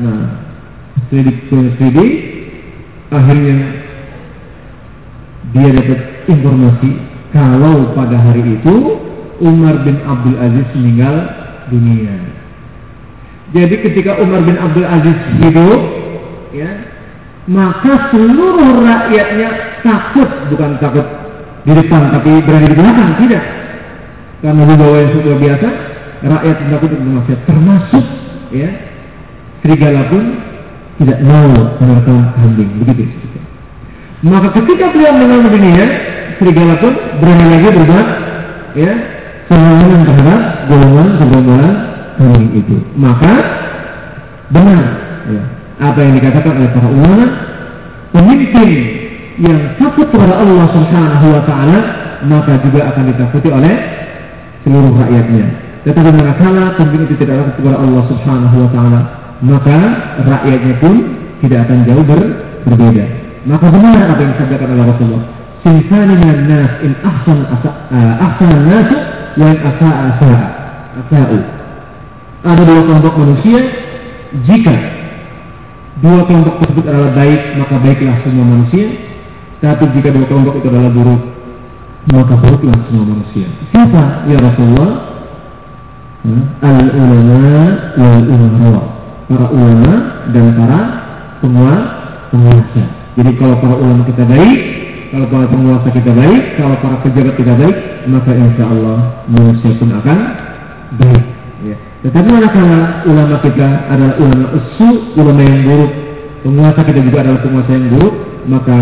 Nah, selidik, akhirnya dia dapat informasi kalau pada hari itu Umar bin Abdul Aziz meninggal dunia. Jadi ketika Umar bin Abdul Aziz hidup, ya, maka seluruh rakyatnya takut, bukan takut di depan tapi berada di belakang, tidak. Karena di bawah yang luar biasa, rakyat takut untuk termasuk ya serigala pun tidak mau menerkam kambing, begitu. Maka ketika beliau mengalami dunia, serigala pun berani lagi berbuat ya serangan terhadap golongan golongan kambing itu. Maka benar ya, apa yang dikatakan oleh para ulama, pemimpin yang takut kepada Allah Subhanahu wa taala maka juga akan ditakuti oleh seluruh rakyatnya. Tetapi manakala pemimpin itu tidak takut kepada Allah Subhanahu wa taala, maka rakyatnya pun tidak akan jauh ber berbeda. Maka benar apa yang disampaikan oleh Rasulullah. Sinfani minan nas in ahsan uh, ahsan nas wa in asa'a asa'u. Ada dua kelompok manusia jika dua kelompok tersebut adalah baik, maka baiklah semua manusia. Tapi jika dua kelompok itu adalah buruk, maka buruklah semua manusia. Siapa ya Rasulullah? Al ulama wal ulama. Para ulama dan para penguasa. penguasa. Jadi kalau para ulama kita baik, kalau para penguasa kita baik, kalau para pejabat kita baik, maka insya Allah manusia pun akan baik. Ya. Tetapi manakala ulama kita adalah ulama usu, ulama yang buruk, penguasa kita juga adalah penguasa yang buruk, maka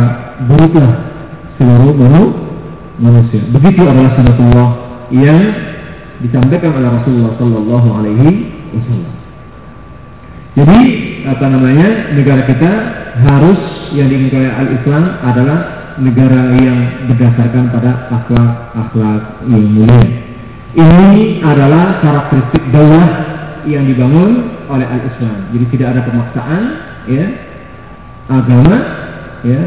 buruklah seluruh manusia. Begitu adalah sunatullah yang disampaikan oleh Rasulullah Sallallahu Alaihi Wasallam. Jadi apa namanya negara kita harus yang diinginkan al-Islam adalah negara yang berdasarkan pada akhlak-akhlak yang mulia. Ini adalah karakteristik daulah yang dibangun oleh al-Islam. Jadi tidak ada pemaksaan, ya, agama, ya,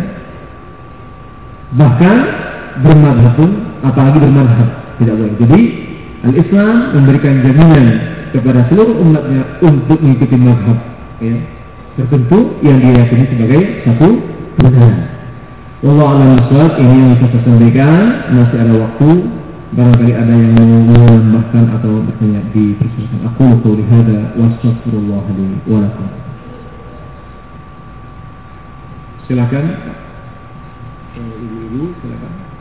bahkan bermadhab pun, apalagi bermadhab tidak boleh. Jadi al-Islam memberikan jaminan kepada seluruh umatnya untuk mengikuti madhab, ya, tertentu yang diyakini sebagai satu kebenaran. Wallahu a'lam ini yang bisa saya sampaikan. Masih ada waktu. Barangkali ada yang mau menambahkan atau bertanya di persilakan aku. Qauli hada wa astaghfirullah li wa silakan. Ibu-ibu silakan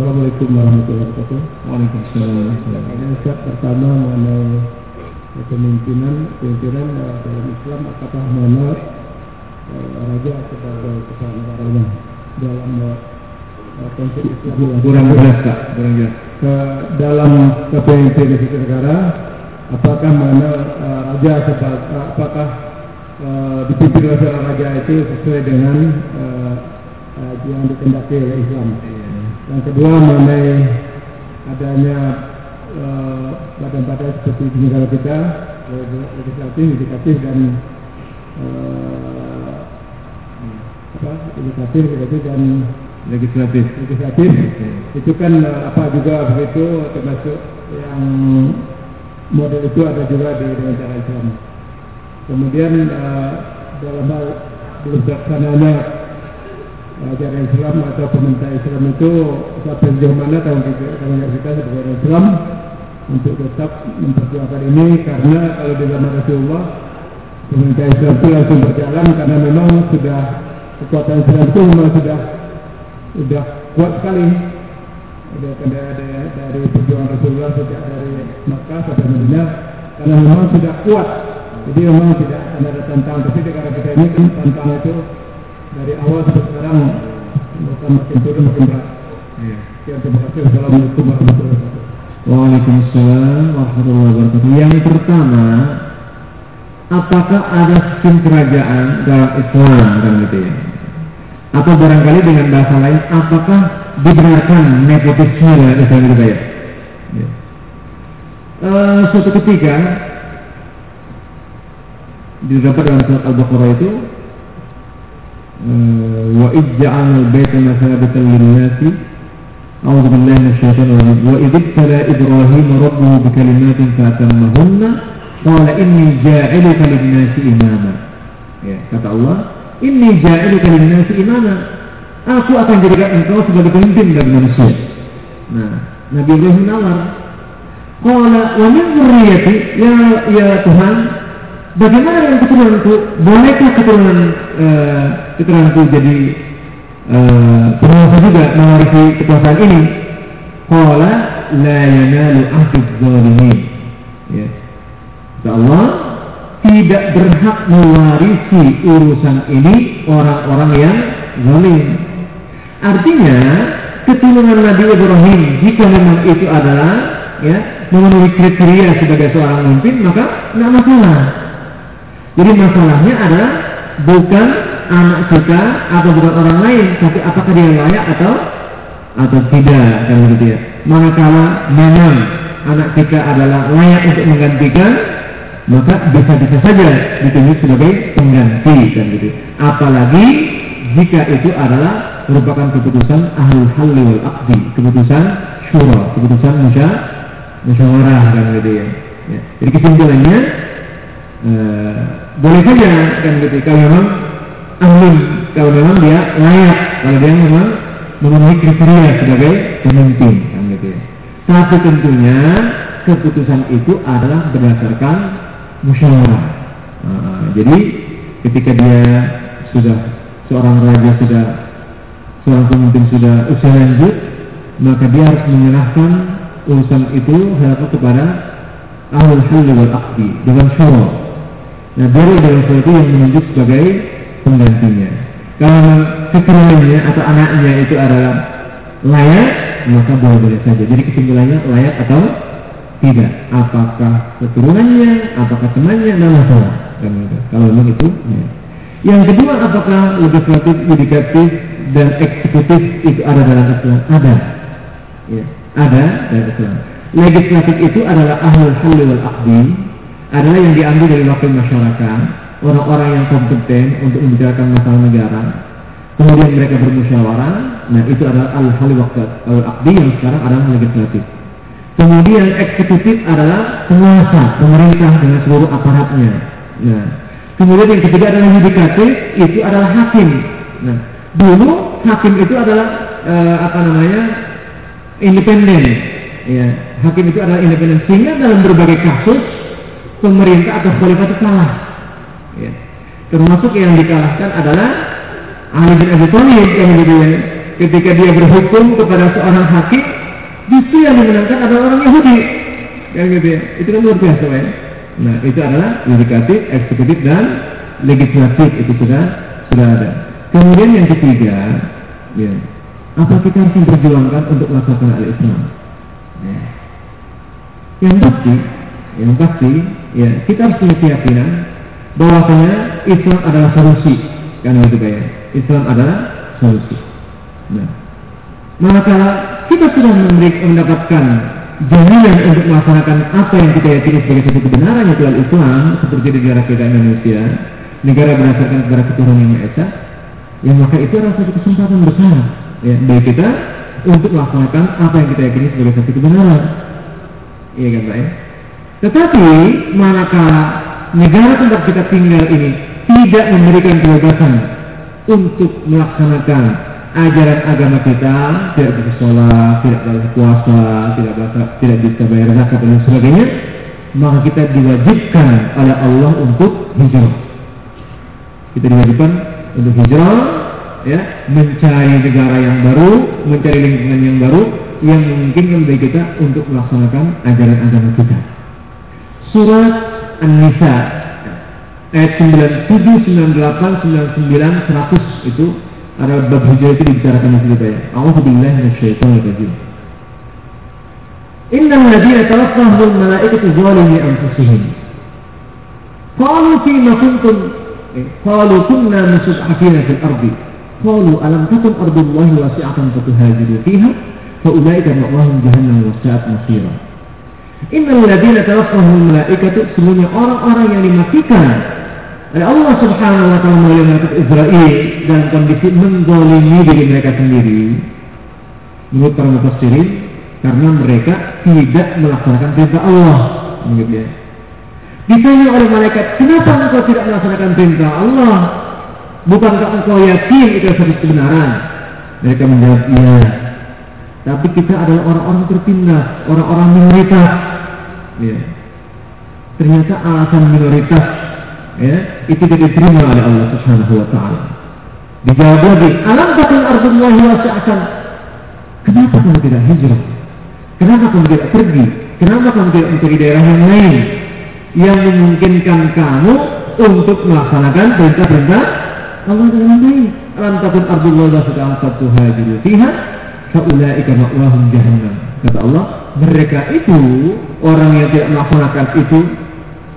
Assalamualaikum warahmatullahi wabarakatuh. Waalaikumsalam. Ini Ustaz pertama mengenai kepemimpinan pimpinan uh, dalam Islam apakah mana uh, raja sebagai kepala negaranya dalam uh, konsep Islam Kurang jelas Pak, kurang jelas. ke dalam kepemimpinan suatu negara apakah mana raja sebagai apakah dipimpin oleh seorang raja itu sesuai dengan yang dikendaki oleh Islam. Yang kedua mengenai adanya eh, badan-badan seperti di negara kita, legislatif, yudikatif dan eh, apa, yudikatif, yudikatif dan Legislatif. legislatif itu kan eh, apa juga begitu termasuk yang model itu ada juga di dengan cara Islam. Kemudian eh, dalam hal belum ajaran Islam atau pemerintah Islam itu sampai sejauh mana tanggung jawab kita sebagai orang Islam untuk tetap memperjuangkan ini karena kalau di zaman Rasulullah pemerintah Islam itu langsung berjalan karena memang sudah kekuatan Islam itu memang sudah sudah kuat sekali. Dari, dari, dari perjuangan Rasulullah sejak dari Makkah sampai Madinah karena memang sudah kuat. Jadi memang tidak ada tantangan tapi negara kita ini kan tantangan itu dari awal sampai sekarang bukan makin turun makin berat. Iya. Sekian terima kasih. Assalamualaikum warahmatullahi wabarakatuh. Waalaikumsalam warahmatullahi wabarakatuh. Yang pertama, apakah ada sistem kerajaan dalam Islam kan gitu ya? Atau barangkali dengan bahasa lain, apakah dibenarkan nepotisme dalam Islam itu ya? Ya. Eh, suatu ketika didapat dalam surat Al-Baqarah itu eh, wa ij'alna al-baita masabatan lin-nasi أعوذ بالله من الشيطان الرجيم وإذ ابتلى إبراهيم ربه بكلمات فأتمهن قال إني جاعلك للناس إماما ya, kata Allah Inni ja'iluka linnasi imama Aku akan jadikan engkau sebagai pemimpin bagi manusia Nah, Nabi Ibrahim nawar Qala wa min dzurriyyati ya ya Tuhan bagaimana dengan keturunanku bolehkah keturunan eh, keturunanku jadi eh, penguasa juga mewarisi kekuasaan ini? Qala la yanalu ahdi dzalimin ya. Allah tidak berhak mewarisi urusan ini orang-orang yang zalim. Artinya keturunan Nabi Ibrahim jika memang itu adalah ya memenuhi kriteria sebagai seorang pemimpin maka tidak masalah jadi masalahnya adalah bukan anak kita atau bukan orang lain tapi apakah dia layak atau atau tidak kan begitu ya manakala memang anak kita adalah layak untuk menggantikan maka bisa-bisa saja ditunjuk sebagai pengganti kan gitu apalagi jika itu adalah merupakan keputusan ahlul halli wal aqdi keputusan syura keputusan musya musyawarah kan gitu ya. ya. Jadi kesimpulannya eh, boleh saja kan gitu kalau memang ahli kalau memang dia layak kalau dia memang memenuhi kriteria sebagai pemimpin kan gitu ya. Tapi tentunya keputusan itu adalah berdasarkan musyawarah. Nah, jadi ketika dia sudah seorang raja sudah seorang pemimpin sudah usia lanjut maka dia harus menyerahkan urusan itu hanya kepada ahlul hal wal dengan syura. Nah, baru dalam itu yang menunjuk sebagai penggantinya. Kalau keturunannya atau anaknya itu adalah layak, maka boleh-boleh saja. Jadi kesimpulannya layak atau tidak. Apakah keturunannya, apakah temannya, tidak masalah. Kan. Kalau memang itu. Ya. Yang kedua, apakah legislatif, yudikatif, dan eksekutif itu ada dalam Islam? Ada. Ya ada dalam Islam. Legislatif itu adalah ahlul halli wal aqdi, adalah yang diambil dari wakil masyarakat, orang-orang yang kompeten untuk membicarakan masalah negara. Kemudian mereka bermusyawarah, nah itu adalah al halli wal aqdi yang sekarang adalah legislatif. Kemudian eksekutif adalah penguasa, pemerintah dengan seluruh aparatnya. Nah, kemudian yang ketiga adalah yudikatif, itu adalah hakim. Nah, dulu hakim itu adalah eh, apa namanya independen. Ya, hakim itu adalah independen sehingga dalam berbagai kasus pemerintah atau khalifah itu kalah. Ya. Termasuk yang dikalahkan adalah Ali bin Abi Thalib yang gitu ya. ketika dia berhukum kepada seorang hakim, justru yang dimenangkan adalah orang Yahudi. Kan gitu ya. Itu kan luar biasa ya. Nah, itu adalah yudikatif, eksekutif dan legislatif itu sudah sudah ada. Kemudian yang ketiga, ya, apa kita harus memperjuangkan untuk melaksanakan al-Islam? Ya. Yang pasti, yang pasti, ya kita harus punya keyakinan bahwasanya Islam adalah solusi, kan itu ya. Islam adalah solusi. Nah, maka kita sudah mendapatkan jaminan untuk melaksanakan apa yang kita yakini sebagai satu kebenaran yaitu al-Islam seperti di negara kita Indonesia, negara berdasarkan kepada keturunan yang Esa, ya maka itu adalah satu kesempatan besar ya bagi kita untuk melaksanakan apa yang kita yakini sebagai satu kebenaran. Iya kan Pak ya? Tetapi manakala negara tempat kita tinggal ini tidak memberikan kebebasan untuk melaksanakan ajaran agama kita, tidak bisa sholat, tidak bisa puasa, tidak bisa, tidak bisa bayar zakat dan sebagainya, maka kita diwajibkan oleh Allah untuk hijrah. Kita diwajibkan untuk hijrah, ya, mencari negara yang baru, mencari lingkungan yang baru, yang memungkinkan bagi kita untuk melaksanakan ajaran agama kita. Surat An-Nisa ayat 97, 98, 99, 100 itu ada bab hijrah itu dibicarakan di situ ya. A'udzubillahi minasyaitonir rajim. Innal ladzina tawaffahumul malaikatu zalimi anfusihim. Qalu fima kuntum qalu kunna mustad'afina fil ardi. Qalu alam takun ardullahi wasi'atan fatuhajiru fiha faulaika ma'wahum jahannam wa sa'at masira. Innal ladzina tawaffahumul malaikatu semuanya orang-orang yang dimatikan oleh Allah Subhanahu wa taala melalui malaikat Israel dalam kondisi menzalimi diri mereka sendiri. Menurut para mufassirin karena mereka tidak melaksanakan perintah Allah. Begitu ya. Ditanya oleh malaikat, kenapa engkau tidak melaksanakan perintah Allah? Bukankah engkau yakin itu satu kebenaran? Mereka menjawab, iya. Tapi kita adalah orang-orang tertindas, orang-orang minoritas. Ya. Ternyata alasan minoritas ya, itu tidak diterima oleh Allah Subhanahu wa taala. Dijawab lagi, alam takun ardullahi wasi'atan. Kenapa kamu tidak hijrah? Kenapa kamu tidak pergi? Kenapa kamu tidak mencari daerah yang lain yang memungkinkan kamu untuk melaksanakan perintah-perintah Allah dengan baik? Alam takun ardullahi wasi'atan fatuhajiru fiha faulaika ma'wahum jahannam. Kata Allah, mereka itu orang yang tidak melaksanakan itu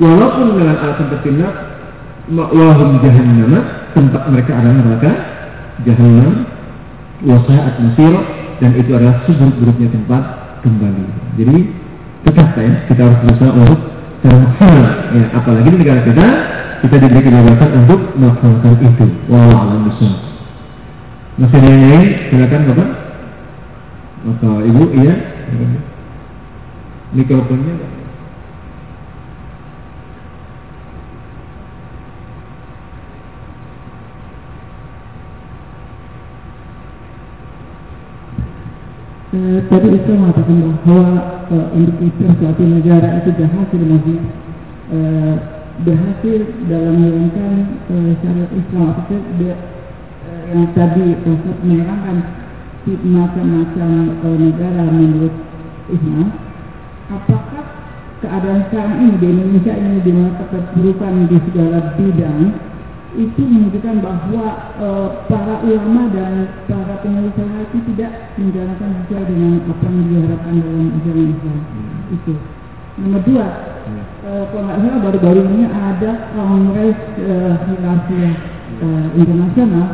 walaupun dengan alasan tertindak ma'wahum jahannam tempat mereka adalah neraka jahannam wasa'at masir dan itu adalah seburuk-buruknya tempat kembali. Jadi tetap ya kita harus berusaha untuk maksimal ya apalagi di negara kita kita diberi kebebasan untuk melaksanakan itu. Wallahu a'lam masih ada yang lain? Silakan bapak atau ibu iya. Mikrofonnya Eh, tadi Islam mengatakan bahwa eh, untuk Islam suatu negara itu berhasil maksudnya eh, berhasil dalam menjalankan eh, syariat Islam. Atau eh, yang tadi Ustaz menerangkan macam-macam eh, negara menurut Islam apakah keadaan sekarang ini di Indonesia ini di mana keterpurukan di segala bidang itu menunjukkan bahwa e, para ulama dan para pengusaha itu tidak menjalankan sesuai dengan apa yang diharapkan dalam ajaran Islam itu. Nomor dua, e, kalau nggak salah baru-baru ini ada kongres e, hilafiyah e, internasional.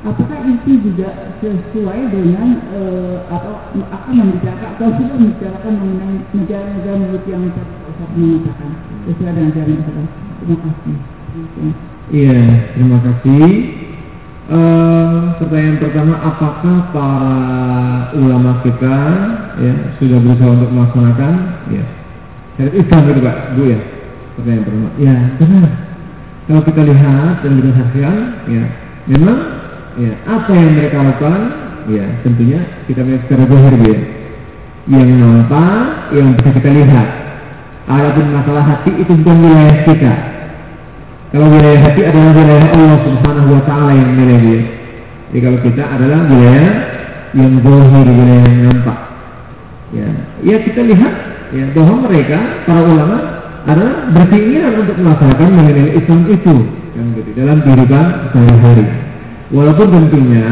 Apakah itu juga sesuai dengan e, atau akan membicarakan atau sudah membicarakan mengenai negara-negara menurut yang Ustaz mengatakan sesuai dengan ajaran Islam? Terima kasih. Iya, terima kasih. Uh, pertanyaan pertama, apakah para ulama kita ya sudah berusaha untuk melaksanakan ya syariat Islam itu pak, bu ya? Pertanyaan pertama, ya benar. Kalau kita lihat dan kita saksikan, ya memang ya apa yang mereka lakukan, ya tentunya kita melihat secara zahir ya. Yang nampak, yang bisa kita lihat. Adapun masalah hati itu bukan wilayah kita, kalau wilayah hati adalah wilayah Allah Subhanahu wa taala yang milih dia. Jadi kalau kita adalah wilayah yang zahir gitu yang nampak. Ya, ya kita lihat ya bahwa mereka para ulama adalah berkeinginan untuk melaksanakan mengenai Islam itu gitu dalam kehidupan sehari-hari. Walaupun tentunya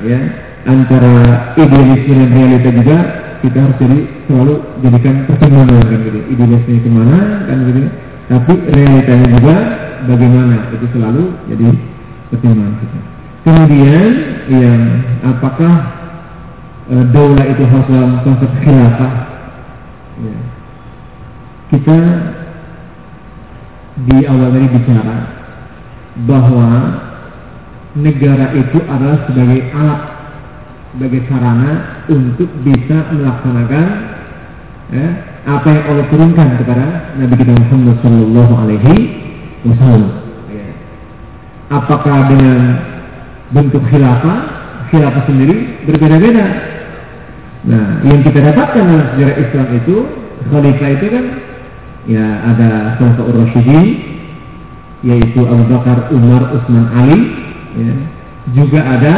ya antara idealisme dan realita juga kita harus jadi selalu jadikan pertimbangan kan gitu. Idealisme itu mana kan gitu. Tapi realitanya juga bagaimana itu selalu jadi pertimbangan kita. Kemudian yang apakah e, daulah itu harus dalam konsep khilafah? Ya. Kita di awal tadi bicara bahwa negara itu adalah sebagai alat sebagai sarana untuk bisa melaksanakan ya, apa yang Allah turunkan kepada Nabi kita Muhammad Sallallahu Alaihi Wasallam. Ya. Apakah dengan bentuk khilafah, khilafah sendiri berbeda-beda. Nah, yang kita dapatkan dalam sejarah Islam itu, khalifah itu kan ya ada Khalifah Ur-Rasyidin yaitu Abu Bakar, Umar, Utsman, Ali, ya. juga ada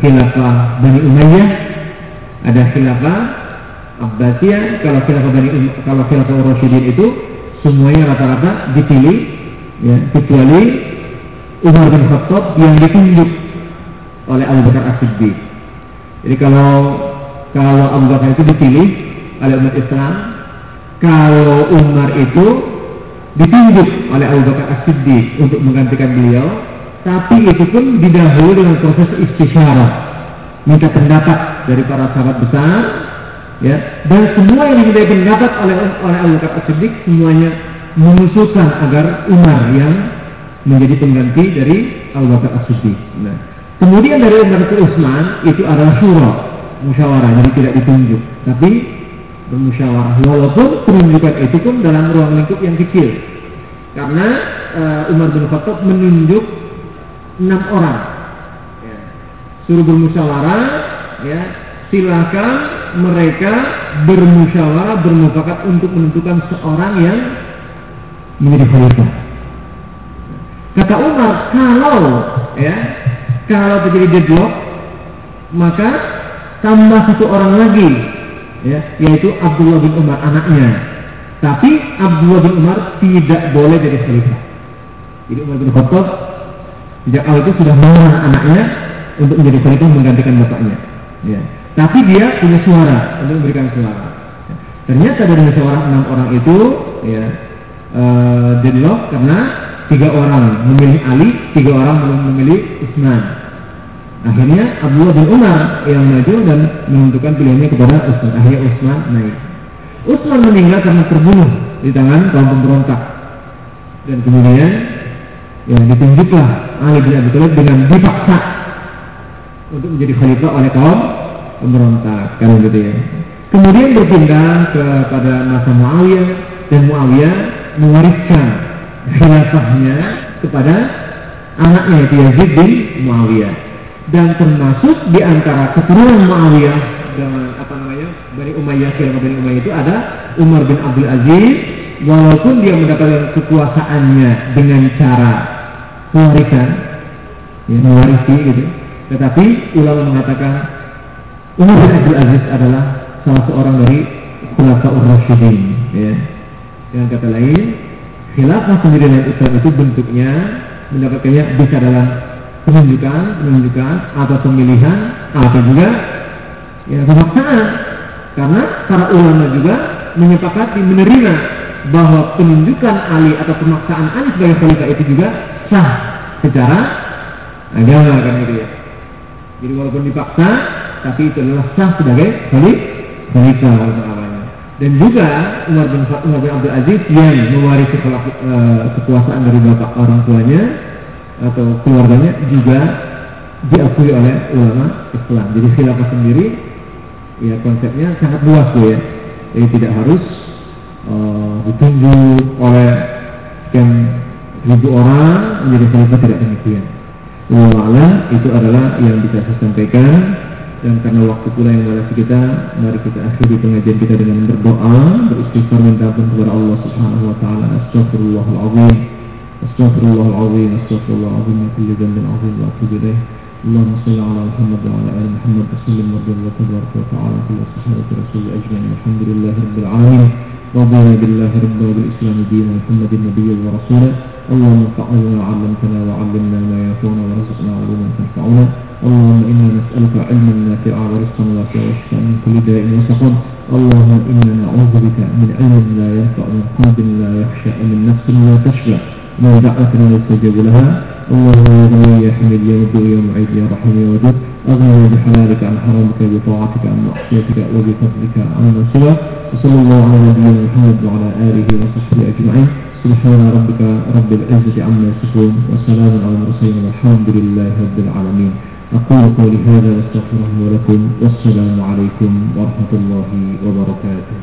khilafah Bani Umayyah, ada khilafah Abbasiyah. Kalau khilafah Bani um, kalau khilafah Ur-Rasyidin itu semuanya rata-rata dipilih ya, kecuali Umar bin Khattab yang ditunjuk oleh Abu Bakar As-Siddiq. Jadi kalau kalau Abu Bakar itu dipilih oleh umat Islam, kalau Umar itu ditunjuk oleh Abu Bakar As-Siddiq untuk menggantikan beliau, tapi itu pun didahului dengan proses istisyarah, minta pendapat dari para sahabat besar, ya, dan semua yang diminta pendapat oleh oleh Abu Bakar As-Siddiq semuanya mengusulkan agar Umar yang menjadi pengganti dari Abu Bakar. Nah, kemudian dari Umar ke Utsman itu adalah syura, musyawarah, jadi tidak ditunjuk, tapi bermusyawarah. Walaupun penunjukan itu pun dalam ruang lingkup yang kecil, karena uh, Umar bin Khattab menunjuk enam orang, ya. suruh bermusyawarah, ya silakan mereka bermusyawarah bermufakat untuk menentukan seorang yang menjadi khalifah. Kata Umar, kalau ya kalau terjadi deadlock, maka tambah satu orang lagi, ya, yaitu Abdullah bin Umar anaknya. Tapi Abdullah bin Umar tidak boleh jadi khalifah. Jadi Umar bin Khattab sejak awal itu sudah melarang anaknya untuk menjadi khalifah menggantikan bapaknya. Ya. Tapi dia punya suara untuk memberikan suara. Ternyata dari musyawarah enam orang itu, ya, uh, deadlock karena tiga orang memilih Ali, tiga orang memilih Utsman. Akhirnya Abdullah bin Umar yang maju dan menentukan pilihannya kepada Utsman. Akhirnya Utsman naik. Utsman meninggal karena terbunuh di tangan kaum pemberontak. Dan kemudian yang ditunjuklah Ali bin Abi Thalib dengan dipaksa untuk menjadi khalifah oleh kaum pemberontak. Kalau gitu ya. Kemudian berpindah kepada masa Muawiyah dan Muawiyah mewariskan khilafahnya kepada anaknya itu Yazid bin Muawiyah dan termasuk di antara keturunan Muawiyah dengan apa namanya Bani Umayyah khilafah Bani Umayyah itu ada Umar bin Abdul Aziz walaupun dia mendapatkan kekuasaannya dengan cara warisan ya, mewarisi gitu tetapi ulama mengatakan Umar bin Abdul Aziz adalah salah seorang dari Khulafaur Rasyidin ya. dengan kata lain khilafah sendiri Islam itu bentuknya mendapatkannya bisa dalam penunjukan, penunjukan atau pemilihan atau juga ya pemaksaan karena para ulama juga menyepakati menerima bahwa penunjukan Ali atau pemaksaan Ali sebagai khalifah itu juga sah secara agama kan gitu ya. Jadi walaupun dipaksa, tapi itu adalah sah sebagai khalifah dan juga Umar bin, Umar bin Abdul Aziz yang mewarisi uh, kekuasaan dari bapak orang tuanya atau keluarganya juga diakui oleh ulama Islam. Jadi khilafah sendiri ya konsepnya sangat luas tuh ya. Jadi tidak harus uh, ditunjuk oleh sekian ribu orang menjadi khalifah tidak demikian. Wallah itu adalah yang bisa saya sampaikan dan karena waktu pula yang melewati kita, mari kita akhiri pengajian kita dengan berdoa, beristighfar minta ampun kepada Allah Subhanahu wa taala. Astagfirullahalazim. Astagfirullahalazim. Astagfirullahalazim. Kulli dzambin azim wa atubu ilaih. اللهم صل على محمد وعلى ال محمد وسلم رضي الله تبارك وتعالى كل صحابه رسول اجمعين الحمد لله رب العالمين رضينا بالله ربا وبالاسلام دينا محمد نبيا ورسولا اللهم انفعنا بما علمتنا وعلمنا ما ينفعنا وارزقنا علوما تنفعنا. اللهم إنا نسألك علما نافعا ورزقا واسعا وشفاء من كل داء وسقم. اللهم إنا نعوذ بك من علم لا ينفع من قلب لا يخشى من نفس لا تشفى من دعوة لا يستجاب لها. اللهم يا غني يا حميد يا مبدئ يا معيد يا رحيم يا ودود أغنى بحلالك عن حرامك بطاعتك عن معصيتك وبفضلك من سوى وصلى الله على نبينا محمد وعلى آله وصحبه أجمعين. سبحان ربك رب العزة عما يصفون وسلام على المرسلين والحمد لله رب العالمين. أقول قولي هذا واستغفر الله لكم والسلام عليكم ورحمة الله وبركاته.